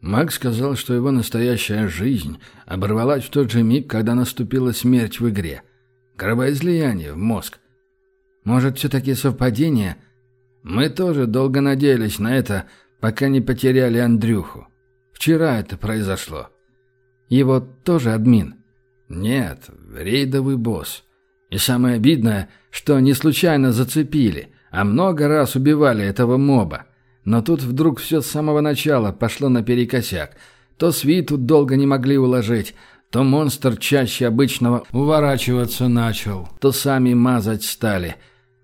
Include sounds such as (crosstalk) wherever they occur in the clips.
Макс сказал, что его настоящая жизнь оборвалась в тот же миг, когда наступила смерть в игре. Кровоизлияние в мозг. Может, все-таки совпадение? Мы тоже долго надеялись на это, пока не потеряли Андрюху. Вчера это произошло. Его тоже админ? Нет, рейдовый босс. И самое обидное, что не случайно зацепили, а много раз убивали этого моба. Но тут вдруг все с самого начала пошло наперекосяк. То свиту долго не могли уложить, то монстр чаще обычного уворачиваться начал, то сами мазать стали.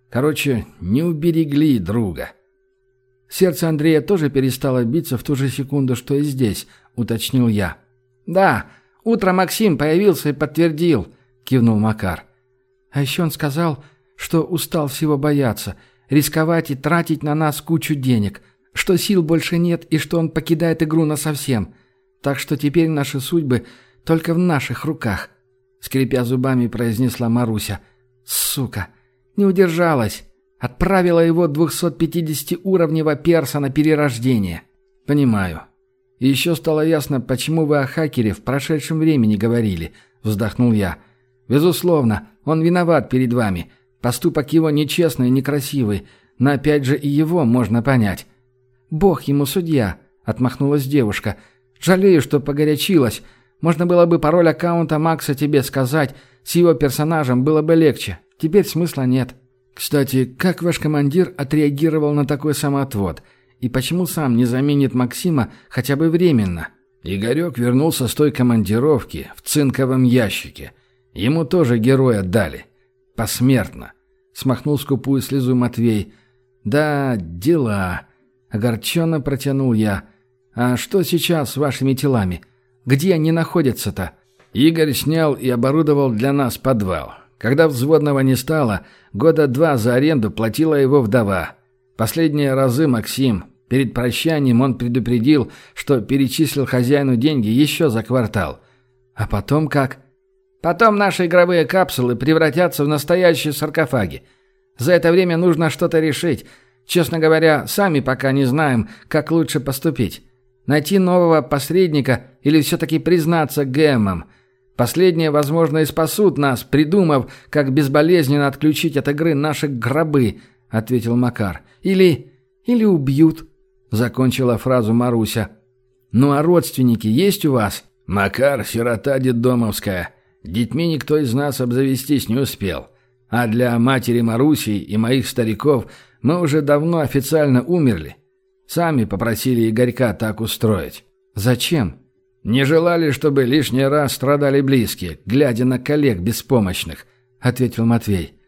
Короче, не уберегли друга. Сердце Андрея тоже перестало биться в ту же секунду, что и здесь, уточнил я. «Да, утром Максим появился и подтвердил», — кивнул Макар. «А еще он сказал, что устал всего бояться, рисковать и тратить на нас кучу денег, что сил больше нет и что он покидает игру насовсем. Так что теперь наши судьбы только в наших руках», — скрипя зубами произнесла Маруся. «Сука! Не удержалась!» Отправила его 250-уровневого перса на перерождение. Понимаю. И еще стало ясно, почему вы о хакере в прошедшем времени говорили, вздохнул я. Безусловно, он виноват перед вами. Поступок его нечестный и некрасивый, но опять же и его можно понять. Бог ему судья, отмахнулась девушка. Жалею, что погорячилась. Можно было бы пароль аккаунта Макса тебе сказать, с его персонажем было бы легче. Теперь смысла нет. Кстати, как ваш командир отреагировал на такой самоотвод? И почему сам не заменит Максима хотя бы временно? Игорек вернулся с той командировки в цинковом ящике. Ему тоже героя дали. Посмертно. Смахнул скупую слезу Матвей. «Да, дела». Огорченно протянул я. «А что сейчас с вашими телами? Где они находятся-то?» Игорь снял и оборудовал для нас подвал. Когда взводного не стало, года два за аренду платила его вдова. Последние разы Максим, перед прощанием он предупредил, что перечислил хозяину деньги еще за квартал. А потом как? Потом наши игровые капсулы превратятся в настоящие саркофаги. За это время нужно что-то решить. Честно говоря, сами пока не знаем, как лучше поступить. Найти нового посредника или все-таки признаться Гэммам – Последние, возможно, и спасут нас, придумав, как безболезненно отключить от игры наши гробы», — ответил Макар. «Или... или убьют», — закончила фразу Маруся. «Ну а родственники есть у вас?» «Макар — сирота детдомовская. Детьми никто из нас обзавестись не успел. А для матери Маруси и моих стариков мы уже давно официально умерли. Сами попросили Игорька так устроить». «Зачем?» «Не желали, чтобы лишний раз страдали близкие, глядя на коллег беспомощных», — ответил Матвей.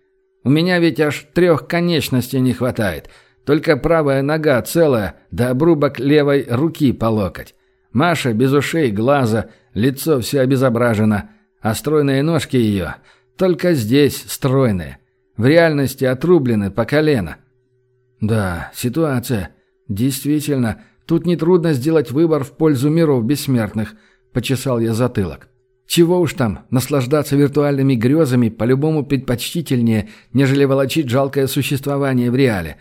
«У меня ведь аж трех конечностей не хватает. Только правая нога целая, да обрубок левой руки по локоть. Маша без ушей, глаза, лицо все обезображено, а стройные ножки ее только здесь стройные. В реальности отрублены по колено». «Да, ситуация. Действительно, Тут нетрудно сделать выбор в пользу миров бессмертных», — почесал я затылок. «Чего уж там, наслаждаться виртуальными грезами по-любому предпочтительнее, нежели волочить жалкое существование в реале.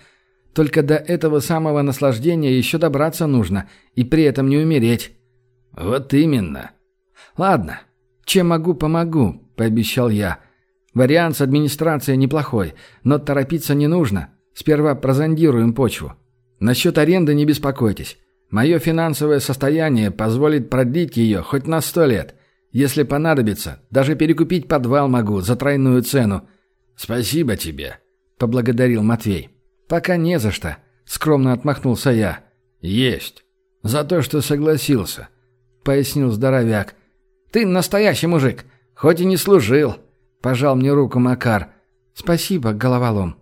Только до этого самого наслаждения еще добраться нужно, и при этом не умереть». «Вот именно». «Ладно, чем могу, помогу», — пообещал я. «Вариант с администрацией неплохой, но торопиться не нужно. Сперва прозондируем почву». Насчет аренды не беспокойтесь. Мое финансовое состояние позволит продлить ее хоть на сто лет. Если понадобится, даже перекупить подвал могу за тройную цену. Спасибо тебе, поблагодарил Матвей. Пока не за что, скромно отмахнулся я. Есть. За то, что согласился, пояснил здоровяк. Ты настоящий мужик, хоть и не служил, пожал мне руку Макар. Спасибо, головолом.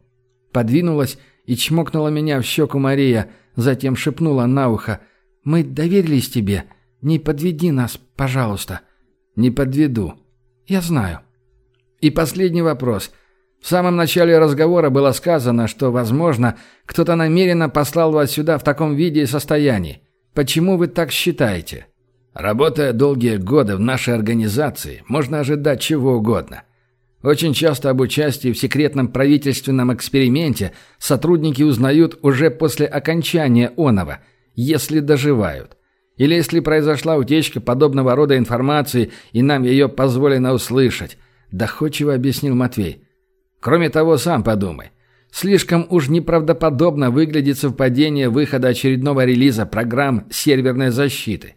Подвинулась и чмокнула меня в щеку Мария, затем шепнула на ухо. «Мы доверились тебе. Не подведи нас, пожалуйста». «Не подведу». «Я знаю». И последний вопрос. В самом начале разговора было сказано, что, возможно, кто-то намеренно послал вас сюда в таком виде и состоянии. Почему вы так считаете? Работая долгие годы в нашей организации, можно ожидать чего угодно. Очень часто об участии в секретном правительственном эксперименте сотрудники узнают уже после окончания оного, если доживают. Или если произошла утечка подобного рода информации, и нам ее позволено услышать», — доходчиво объяснил Матвей. «Кроме того, сам подумай. Слишком уж неправдоподобно выглядит совпадение выхода очередного релиза программ серверной защиты.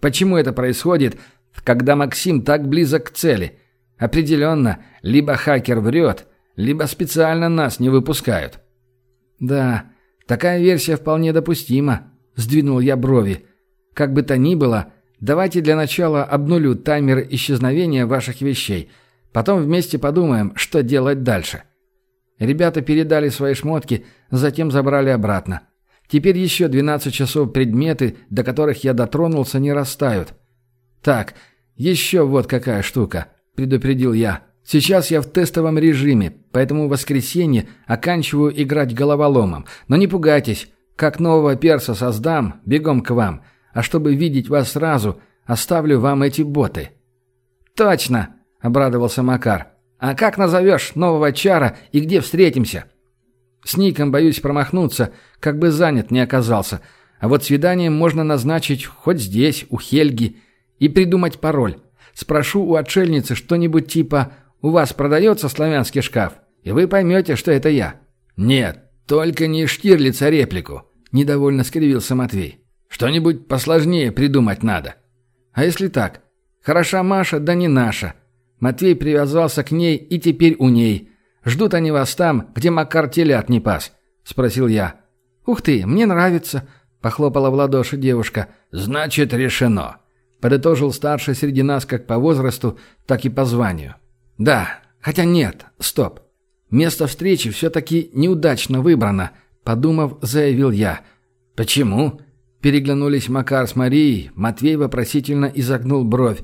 Почему это происходит, когда Максим так близок к цели? Определенно, либо хакер врет, либо специально нас не выпускают». «Да, такая версия вполне допустима», — сдвинул я брови. «Как бы то ни было, давайте для начала обнулю таймер исчезновения ваших вещей. Потом вместе подумаем, что делать дальше». Ребята передали свои шмотки, затем забрали обратно. Теперь еще 12 часов предметы, до которых я дотронулся, не растают. «Так, еще вот какая штука», — предупредил я. «Сейчас я в тестовом режиме, поэтому в воскресенье оканчиваю играть головоломом. Но не пугайтесь, как нового перса создам, бегом к вам. А чтобы видеть вас сразу, оставлю вам эти боты». «Точно!» — обрадовался Макар. «А как назовешь нового чара и где встретимся?» «С Ником боюсь промахнуться, как бы занят не оказался. А вот свидание можно назначить хоть здесь, у Хельги, и придумать пароль. Спрошу у отшельницы что-нибудь типа «У вас продается славянский шкаф?» И вы поймете, что это я». «Нет, только не Штирлица реплику», — недовольно скривился Матвей. «Что-нибудь посложнее придумать надо». «А если так? Хороша Маша, да не наша. Матвей привязался к ней и теперь у ней. Ждут они вас там, где Макар телят не пас?» — спросил я. «Ух ты, мне нравится», — похлопала в ладоши девушка. «Значит, решено», — подытожил старший среди нас как по возрасту, так и по званию. «Да, хотя нет, стоп. Место встречи все-таки неудачно выбрано», — подумав, заявил я. «Почему?» — переглянулись Макар с Марией, Матвей вопросительно изогнул бровь.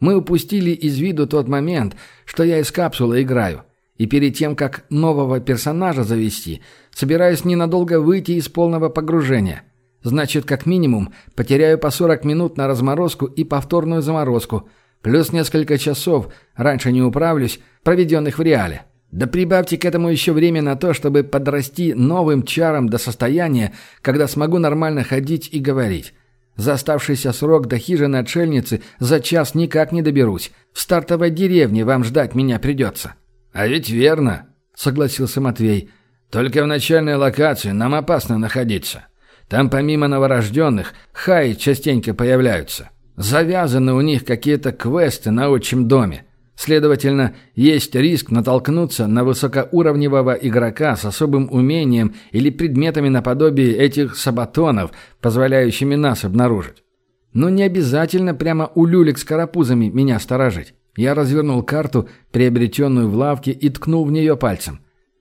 Мы упустили из виду тот момент, что я из капсулы играю. И перед тем, как нового персонажа завести, собираюсь ненадолго выйти из полного погружения. Значит, как минимум, потеряю по 40 минут на разморозку и повторную заморозку, плюс несколько часов, раньше не управлюсь, проведенных в реале. Да прибавьте к этому еще время на то, чтобы подрасти новым чаром до состояния, когда смогу нормально ходить и говорить. За оставшийся срок до хижины отшельницы за час никак не доберусь. В стартовой деревне вам ждать меня придется». «А ведь верно», — согласился Матвей. «Только в начальной локации нам опасно находиться. Там помимо новорожденных хаи частенько появляются. Завязаны у них какие-то квесты на отчим доме. Следовательно, есть риск натолкнуться на высокоуровневого игрока с особым умением или предметами наподобие этих сабатонов, позволяющими нас обнаружить. Но не обязательно прямо у люлек с карапузами меня сторожить. Я развернул карту, приобретенную в лавке, и ткнул в нее пальцем.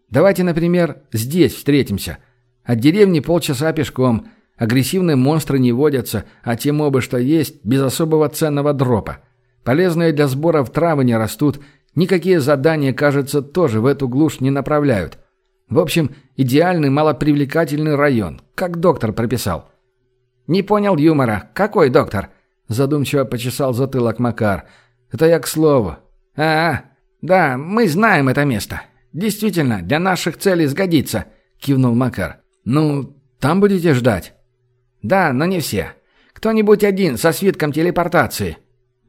Давайте, например, здесь встретимся. От деревни полчаса пешком. Агрессивные монстры не водятся, а те мобы, что есть, без особого ценного дропа. Полезные для сборов травы не растут, никакие задания, кажется, тоже в эту глушь не направляют. В общем, идеальный малопривлекательный район, как доктор прописал. «Не понял юмора. Какой доктор?» Задумчиво почесал затылок Макар. «Это я к слову». «А, -а да, мы знаем это место. Действительно, для наших целей сгодится», кивнул Макар. «Ну, там будете ждать?» «Да, но не все. Кто-нибудь один со свитком телепортации».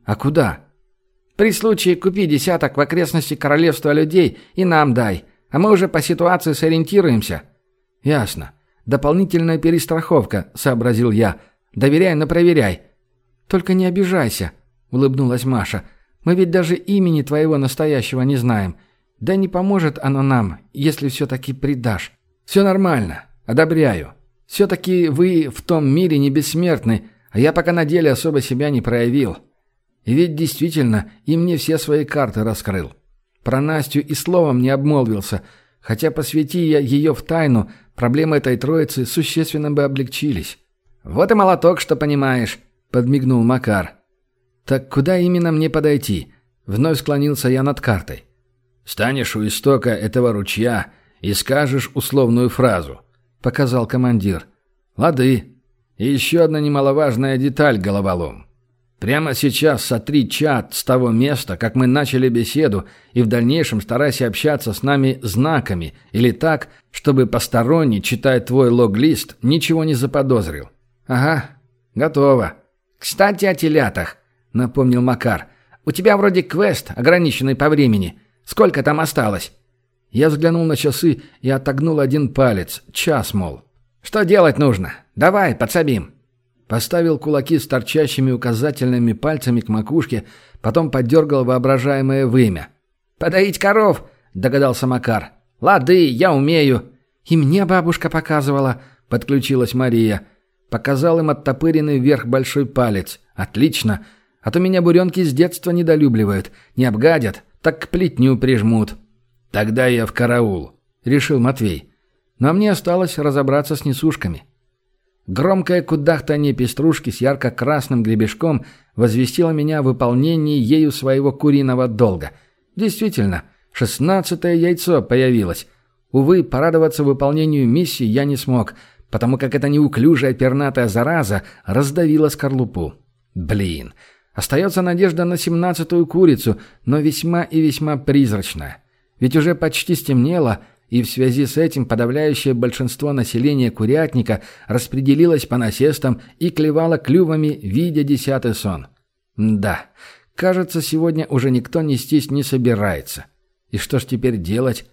«А куда?» «При случае купи десяток в окрестности королевства людей и нам дай, а мы уже по ситуации сориентируемся». «Ясно. Дополнительная перестраховка», — сообразил я. «Доверяй, но проверяй». «Только не обижайся», — улыбнулась Маша. «Мы ведь даже имени твоего настоящего не знаем. Да не поможет оно нам, если все-таки предашь». «Все нормально. Одобряю. Все-таки вы в том мире не бессмертны, а я пока на деле особо себя не проявил». И ведь действительно им не все свои карты раскрыл. Про Настю и словом не обмолвился, хотя посвяти я ее в тайну, проблемы этой троицы существенно бы облегчились. «Вот и молоток, что понимаешь», — подмигнул Макар. «Так куда именно мне подойти?» Вновь склонился я над картой. «Станешь у истока этого ручья и скажешь условную фразу», — показал командир. «Лады. И еще одна немаловажная деталь, головолом. Прямо сейчас сотри чат с того места, как мы начали беседу, и в дальнейшем старайся общаться с нами знаками или так, чтобы посторонний, читая твой лог-лист, ничего не заподозрил. Ага. «Готово». «Кстати, о телятах», — напомнил Макар. «У тебя вроде квест, ограниченный по времени. Сколько там осталось?» Я взглянул на часы и отогнул один палец. Час, мол. «Что делать нужно? Давай, подсобим». Поставил кулаки с торчащими указательными пальцами к макушке, потом подергал воображаемое вымя. «Подоить коров», — догадался Макар. «Лады, я умею». «И мне бабушка показывала», — подключилась Мария. Показал им оттопыренный вверх большой палец. «Отлично. А то меня буренки с детства недолюбливают. Не обгадят, так к плетню прижмут». «Тогда я в караул», — решил Матвей. Но мне осталось разобраться с несушками. Громкое кудахтанье пеструшки с ярко-красным гребешком возвестило меня о выполнении ею своего куриного долга. Действительно, шестнадцатое яйцо появилось. Увы, порадоваться выполнению миссии я не смог, потому как эта неуклюжая пернатая зараза раздавила скорлупу. Блин, остается надежда на семнадцатую курицу, но весьма и весьма призрачная. Ведь уже почти стемнело — и в связи с этим подавляющее большинство населения Курятника распределилось по насестам и клевало клювами, видя десятый сон. Да, кажется, сегодня уже никто нестись не собирается. И что ж теперь делать?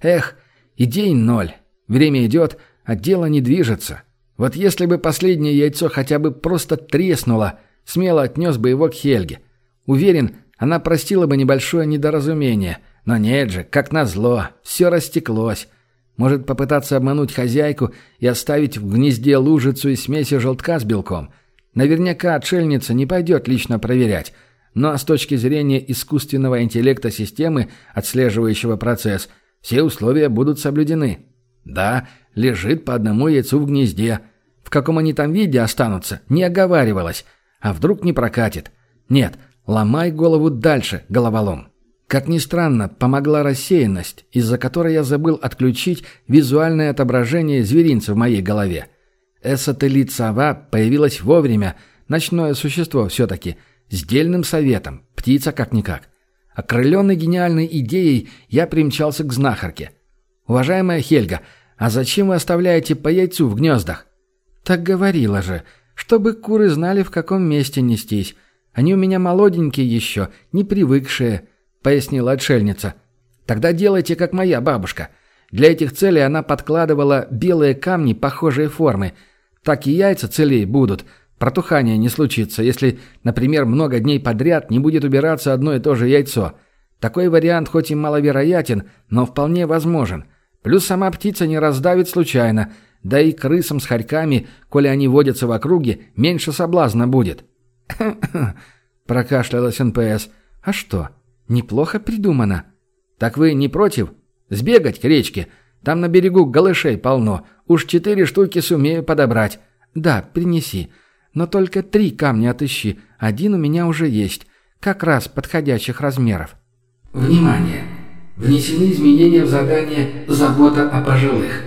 Эх, идей ноль. Время идет, а дело не движется. Вот если бы последнее яйцо хотя бы просто треснуло, смело отнес бы его к Хельге. Уверен, она простила бы небольшое недоразумение – но нет же, как назло, все растеклось. Может попытаться обмануть хозяйку и оставить в гнезде лужицу из смеси желтка с белком. Наверняка отшельница не пойдет лично проверять. Но с точки зрения искусственного интеллекта системы, отслеживающего процесс, все условия будут соблюдены. Да, лежит по одному яйцу в гнезде. В каком они там виде останутся, не оговаривалось. А вдруг не прокатит? Нет, ломай голову дальше, головолом. Как ни странно, помогла рассеянность, из-за которой я забыл отключить визуальное отображение зверинца в моей голове. Эсотелит-сова появилась вовремя, ночное существо все-таки, с дельным советом, птица как-никак. Окрыленный гениальной идеей, я примчался к знахарке. «Уважаемая Хельга, а зачем вы оставляете по яйцу в гнездах?» «Так говорила же, чтобы куры знали, в каком месте нестись. Они у меня молоденькие еще, не привыкшие». — пояснила отшельница. «Тогда делайте, как моя бабушка. Для этих целей она подкладывала белые камни похожей формы. Так и яйца целей будут. Протухание не случится, если, например, много дней подряд не будет убираться одно и то же яйцо. Такой вариант хоть и маловероятен, но вполне возможен. Плюс сама птица не раздавит случайно, да и крысам с хорьками, коли они водятся в округе, меньше соблазна будет». (coughs) прокашлялась НПС. «А что?» Неплохо придумано. Так вы не против? Сбегать к речке? Там на берегу голышей полно. Уж четыре штуки сумею подобрать. Да, принеси. Но только три камня отыщи. Один у меня уже есть. Как раз подходящих размеров. Внимание! Внесены изменения в задание «Забота о пожилых».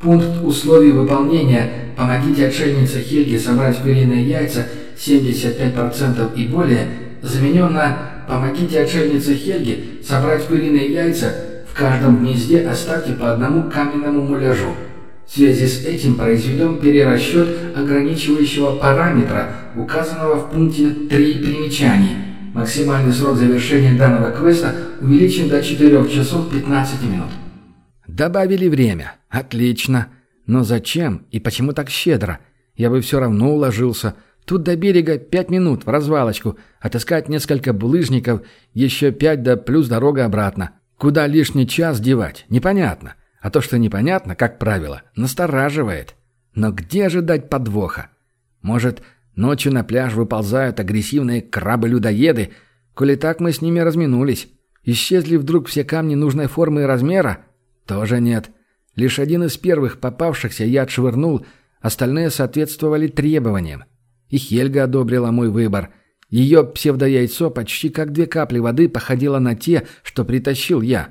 Пункт условий выполнения «Помогите отшельнице Хельге собрать куриные яйца 75% и более» заменен на Помогите отшельнице Хельге собрать куриные яйца, в каждом гнезде оставьте по одному каменному муляжу. В связи с этим произведем перерасчет ограничивающего параметра, указанного в пункте 3 примечаний. Максимальный срок завершения данного квеста увеличен до 4 часов 15 минут. Добавили время. Отлично. Но зачем и почему так щедро? Я бы все равно уложился. Тут до берега пять минут в развалочку, отыскать несколько булыжников, еще пять да плюс дорога обратно. Куда лишний час девать, непонятно. А то, что непонятно, как правило, настораживает. Но где ожидать подвоха? Может, ночью на пляж выползают агрессивные крабы-людоеды? Коли так мы с ними разминулись. Исчезли вдруг все камни нужной формы и размера? Тоже нет. Лишь один из первых попавшихся я отшвырнул, остальные соответствовали требованиям. И Хельга одобрила мой выбор. Ее псевдояйцо почти как две капли воды походило на те, что притащил я.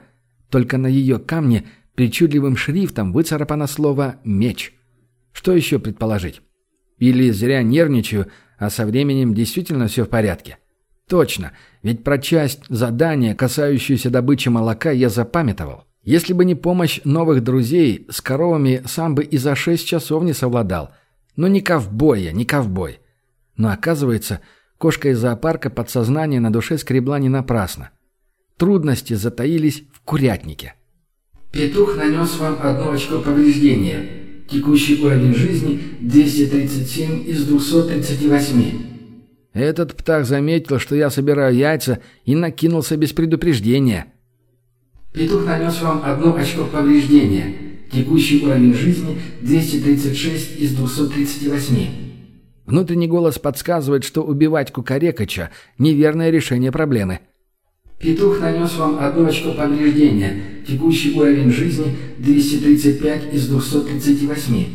Только на ее камне причудливым шрифтом выцарапано слово «меч». Что еще предположить? Или зря нервничаю, а со временем действительно все в порядке? Точно, ведь про часть задания, касающуюся добычи молока, я запамятовал. Если бы не помощь новых друзей, с коровами сам бы и за шесть часов не совладал. Но не ковбой я, не ковбой. Но оказывается, кошка из зоопарка подсознание на душе скребла не напрасно. Трудности затаились в курятнике. Петух нанес вам одно очко повреждения. Текущий уровень жизни 237 из 238. Этот птах заметил, что я собираю яйца, и накинулся без предупреждения. Петух нанес вам одно очко повреждения. Текущий уровень жизни 236 из 238. Внутренний голос подсказывает, что убивать кукарекача – неверное решение проблемы. Петух нанес вам одно очко повреждения. Текущий уровень жизни 235 из 238.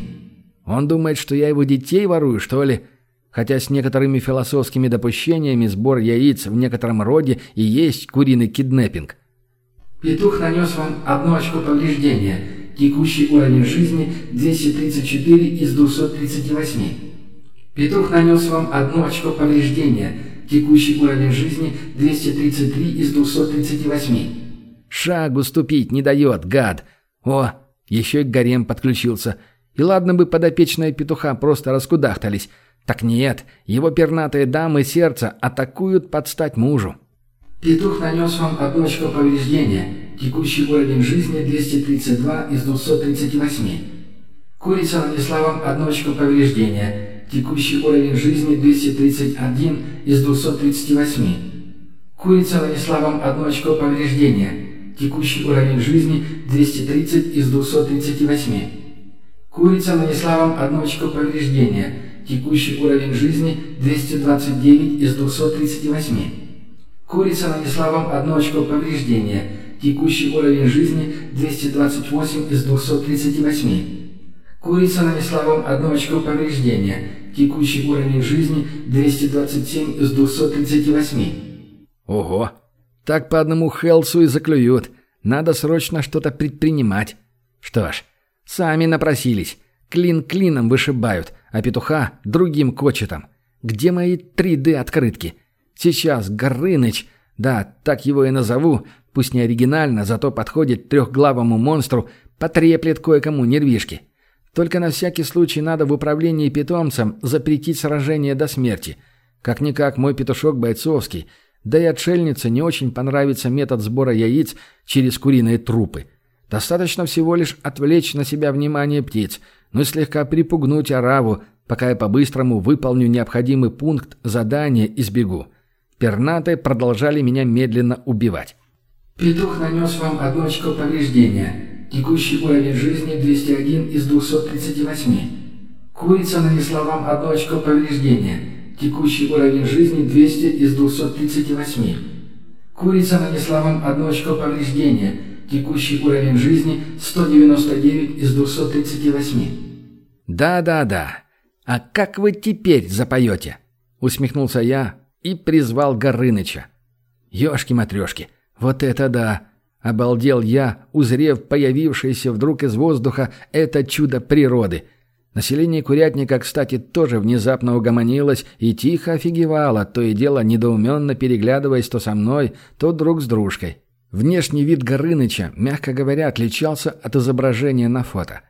Он думает, что я его детей ворую, что ли? Хотя с некоторыми философскими допущениями сбор яиц в некотором роде и есть куриный киднеппинг. Петух нанес вам одно очко повреждения. Текущий уровень жизни 234 из 238. Петух нанес вам одно очко повреждения. Текущий уровень жизни 233 из 238. Шагу ступить не дает, гад. О, еще и гарем подключился. И ладно бы подопечные петуха просто раскудахтались. Так нет, его пернатые дамы сердца атакуют под стать мужу. Петух нанес вам одно очко повреждения. Текущий уровень жизни 232 из 238. Курица нанесла вам одно очко повреждения. Текущий уровень жизни 231 из 238. Курица нанесла вам одно очко повреждения. Текущий уровень жизни 230 из 238. Курица нанесла вам одно очко повреждения. Текущий уровень жизни 229 из 238. Курица нанесла вам одно очко повреждения. Текущий уровень жизни 228 из 238. Курица нанесла вам одно очко повреждения. Текущий уровень жизни 227 из 238. Ого! Так по одному Хелсу и заклюют. Надо срочно что-то предпринимать. Что ж, сами напросились. Клин клином вышибают, а петуха другим кочетом. Где мои 3D-открытки? Сейчас Горыныч, да, так его и назову, пусть не оригинально, зато подходит трехглавому монстру, потреплет кое-кому нервишки. Только на всякий случай надо в управлении питомцем запретить сражение до смерти. Как-никак мой петушок бойцовский, да и отшельнице не очень понравится метод сбора яиц через куриные трупы. Достаточно всего лишь отвлечь на себя внимание птиц, ну и слегка припугнуть ораву, пока я по-быстрому выполню необходимый пункт задания и сбегу. Пернатые продолжали меня медленно убивать. Петух нанес вам одно очко повреждения. Текущий уровень жизни 201 из 238. Курица нанесла вам одно очко повреждения. Текущий уровень жизни 200 из 238. Курица нанесла вам одно очко повреждения. Текущий уровень жизни 199 из 238. «Да-да-да. А как вы теперь запоете?» Усмехнулся я, и призвал Горыныча. «Ешки-матрешки, вот это да!» Обалдел я, узрев появившееся вдруг из воздуха это чудо природы. Население Курятника, кстати, тоже внезапно угомонилось и тихо офигевало, то и дело недоуменно переглядываясь то со мной, то друг с дружкой. Внешний вид Горыныча, мягко говоря, отличался от изображения на фото.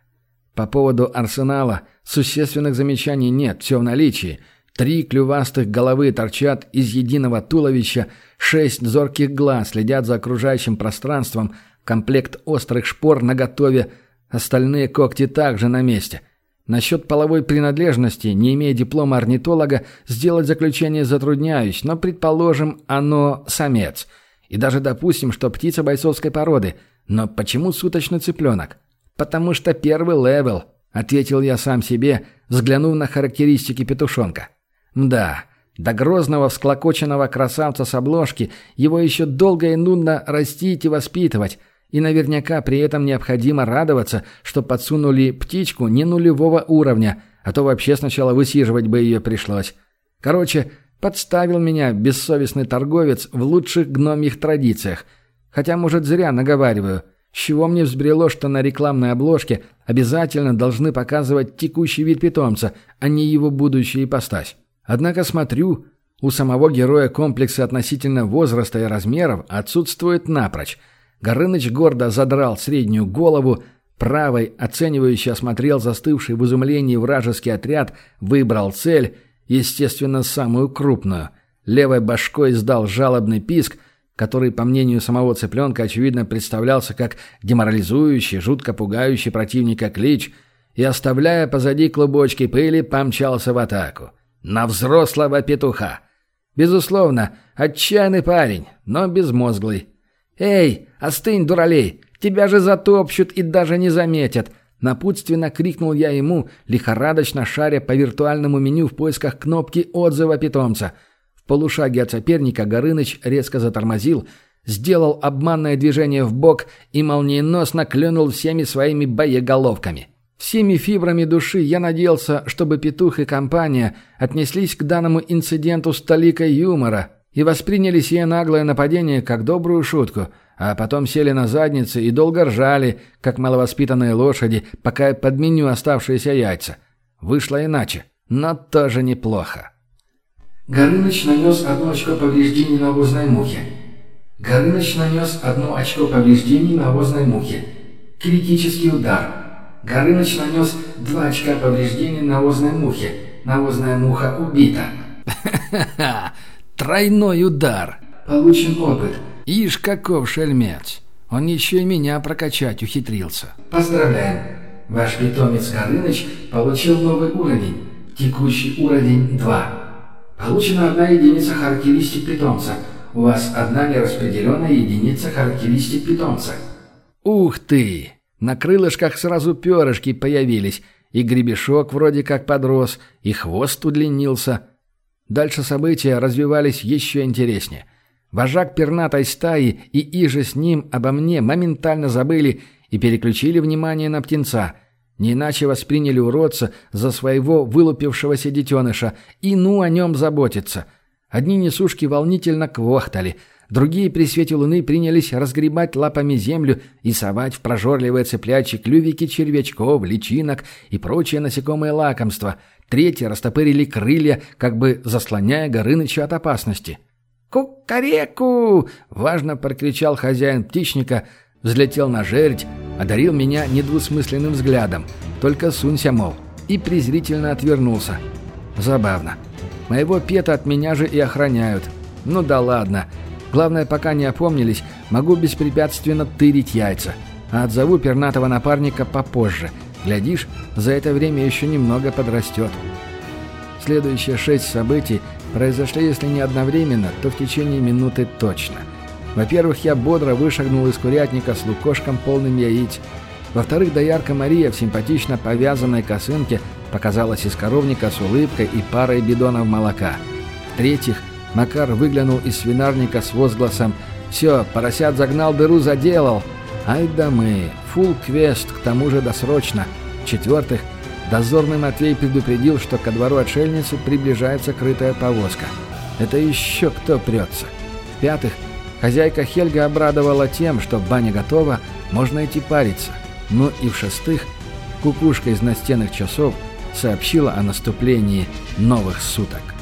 По поводу арсенала существенных замечаний нет, все в наличии – Три клювастых головы торчат из единого туловища, шесть зорких глаз следят за окружающим пространством, комплект острых шпор наготове, остальные когти также на месте. Насчет половой принадлежности, не имея диплома орнитолога, сделать заключение затрудняюсь, но, предположим, оно самец. И даже допустим, что птица бойцовской породы. Но почему суточный цыпленок? Потому что первый level, ответил я сам себе, взглянув на характеристики петушонка. Да, до грозного всклокоченного красавца с обложки его еще долго и нудно растить и воспитывать, и наверняка при этом необходимо радоваться, что подсунули птичку не нулевого уровня, а то вообще сначала высиживать бы ее пришлось. Короче, подставил меня бессовестный торговец в лучших гномьих традициях. Хотя, может, зря наговариваю. С чего мне взбрело, что на рекламной обложке обязательно должны показывать текущий вид питомца, а не его будущую ипостась? Однако смотрю, у самого героя комплексы относительно возраста и размеров отсутствуют напрочь. Горыныч гордо задрал среднюю голову, правой оценивающе осмотрел застывший в изумлении вражеский отряд, выбрал цель естественно, самую крупную. Левой башкой издал жалобный писк, который, по мнению самого цыпленка, очевидно представлялся как деморализующий, жутко пугающий противника клич, и, оставляя позади клубочки пыли, помчался в атаку. На взрослого петуха. Безусловно, отчаянный парень, но безмозглый. «Эй, остынь, дуралей! Тебя же затопчут и даже не заметят!» Напутственно крикнул я ему, лихорадочно шаря по виртуальному меню в поисках кнопки отзыва питомца – полушаге от соперника Горыныч резко затормозил, сделал обманное движение в бок и молниеносно клюнул всеми своими боеголовками. Всеми фибрами души я надеялся, чтобы петух и компания отнеслись к данному инциденту с толикой юмора и восприняли сие наглое нападение как добрую шутку, а потом сели на задницы и долго ржали, как маловоспитанные лошади, пока я подменю оставшиеся яйца. Вышло иначе, но тоже неплохо. Горыныч нанес одно очко повреждений навозной мухе. Горыныч нанес одно очко повреждений навозной мухе. Критический удар. Горыныч нанес два очка повреждений навозной мухе. Навозная муха убита. (laughs) Тройной удар. Получен опыт. Ишь, каков шельмец. Он еще и меня прокачать ухитрился. Поздравляем. Ваш питомец Горыныч получил новый уровень. Текущий уровень 2. Получена одна единица характеристик питомца. У вас одна нераспределенная единица характеристик питомца. Ух ты! На крылышках сразу перышки появились, и гребешок вроде как подрос, и хвост удлинился. Дальше события развивались еще интереснее. Вожак пернатой стаи и иже с ним обо мне моментально забыли и переключили внимание на птенца — не иначе восприняли уродца за своего вылупившегося детеныша и ну о нем заботиться. Одни несушки волнительно квохтали, другие при свете луны принялись разгребать лапами землю и совать в прожорливые цеплячьи клювики червячков, личинок и прочие насекомые лакомства. Третьи растопырили крылья, как бы заслоняя Горыныча от опасности. «Кукареку!» — важно прокричал хозяин птичника, взлетел на жердь, одарил меня недвусмысленным взглядом. Только сунься, мол, и презрительно отвернулся. Забавно. Моего пета от меня же и охраняют. Ну да ладно. Главное, пока не опомнились, могу беспрепятственно тырить яйца. А отзову пернатого напарника попозже. Глядишь, за это время еще немного подрастет. Следующие шесть событий произошли, если не одновременно, то в течение минуты точно – во-первых, я бодро вышагнул из курятника с лукошком полным яиц. Во-вторых, доярка Мария в симпатично повязанной косынке показалась из коровника с улыбкой и парой бидонов молока. В-третьих, Макар выглянул из свинарника с возгласом «Все, поросят загнал, дыру заделал!» «Ай да мы! Фулл квест, к тому же досрочно!» В-четвертых, дозорный Матвей предупредил, что ко двору отшельницы приближается крытая повозка. Это еще кто прется? В-пятых, Хозяйка Хельга обрадовала тем, что баня готова, можно идти париться. Ну и в-шестых, кукушка из настенных часов сообщила о наступлении новых суток.